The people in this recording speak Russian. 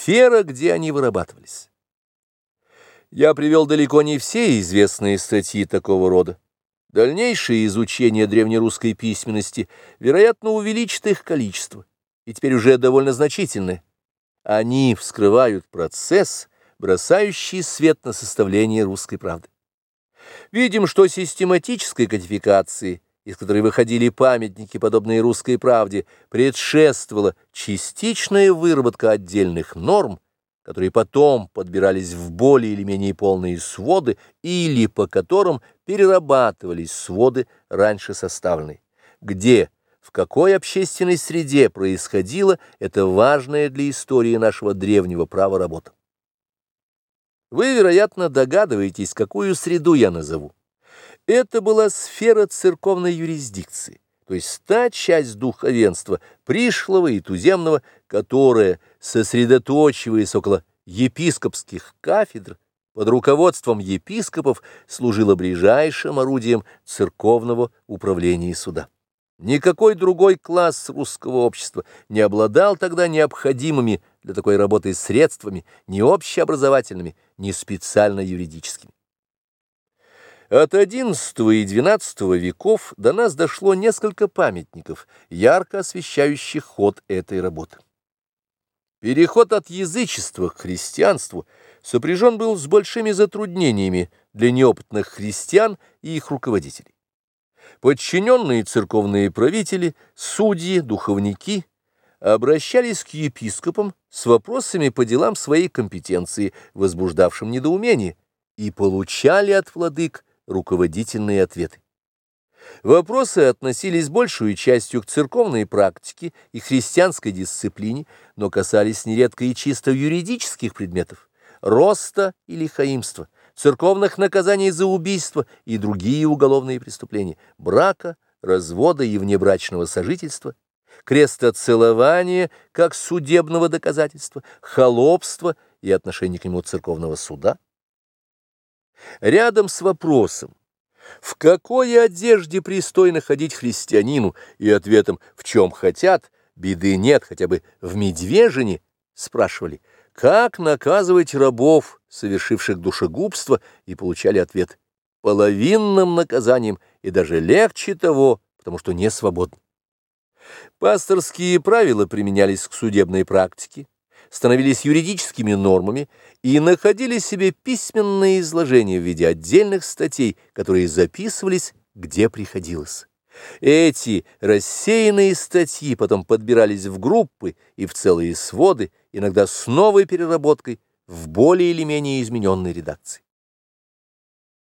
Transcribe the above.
сфера, где они вырабатывались. Я привел далеко не все известные статьи такого рода. Дальнейшее изучение древнерусской письменности, вероятно, увеличит их количество, и теперь уже довольно значительное. Они вскрывают процесс, бросающий свет на составление русской правды. Видим, что систематической кодификации, из которой выходили памятники, подобные русской правде, предшествовала частичная выработка отдельных норм, которые потом подбирались в более или менее полные своды или по которым перерабатывались своды раньше составленные. Где, в какой общественной среде происходило это важное для истории нашего древнего права работа. Вы, вероятно, догадываетесь, какую среду я назову. Это была сфера церковной юрисдикции, то есть та часть духовенства, пришлого и туземного, которая, сосредоточиваясь около епископских кафедр, под руководством епископов служила ближайшим орудием церковного управления суда. Никакой другой класс русского общества не обладал тогда необходимыми для такой работы средствами, ни общеобразовательными, ни специально юридическими. От XI и XII веков до нас дошло несколько памятников, ярко освещающих ход этой работы. Переход от язычества к христианству сопряжен был с большими затруднениями для неопытных христиан и их руководителей. Подчиненные церковные правители, судьи, духовники обращались к епископам с вопросами по делам своей компетенции, возбуждавшим недоумение, и получали от владык руководительные ответы. Вопросы относились большую частью к церковной практике и христианской дисциплине, но касались нередко и чисто юридических предметов, роста или хаимства, церковных наказаний за убийство и другие уголовные преступления, брака, развода и внебрачного сожительства, крестоцелования как судебного доказательства, холопства и отношения к нему церковного суда. Рядом с вопросом, в какой одежде пристойно ходить христианину, и ответом «в чем хотят», беды нет, хотя бы в медвежине, спрашивали, как наказывать рабов, совершивших душегубство, и получали ответ половинным наказанием и даже легче того, потому что не свободны. Пасторские правила применялись к судебной практике, становились юридическими нормами и находили себе письменные изложения в виде отдельных статей, которые записывались, где приходилось. Эти рассеянные статьи потом подбирались в группы и в целые своды, иногда с новой переработкой в более или менее измененной редакции.